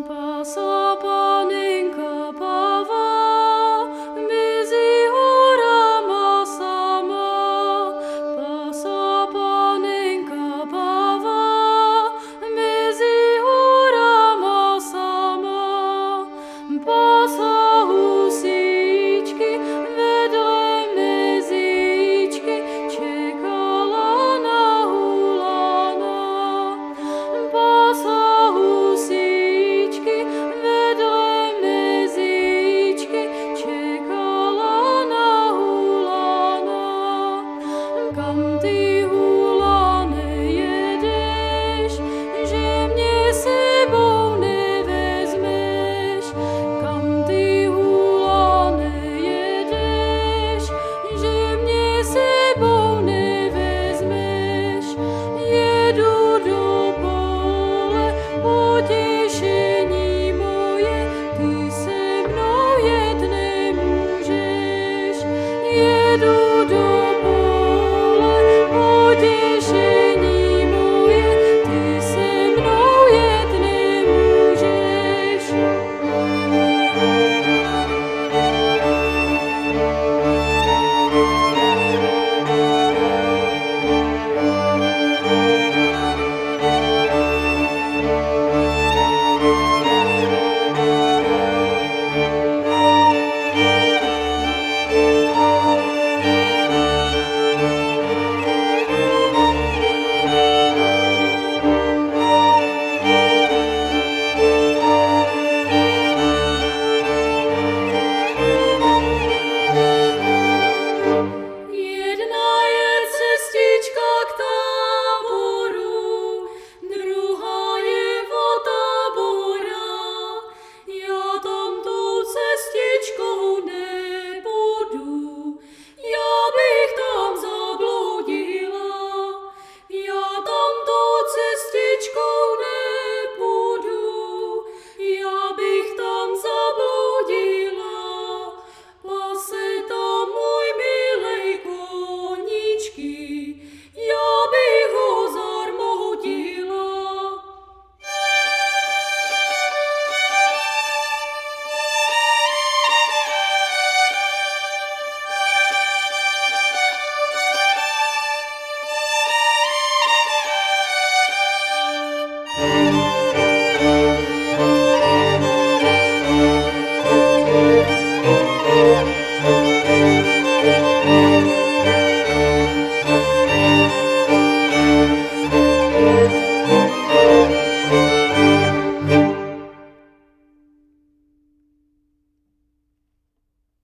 Passa